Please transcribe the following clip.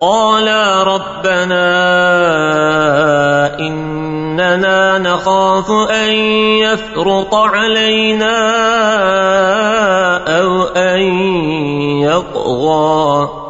قالا ربنا إننا نخاف أن يفرط علينا أو أن يطغى.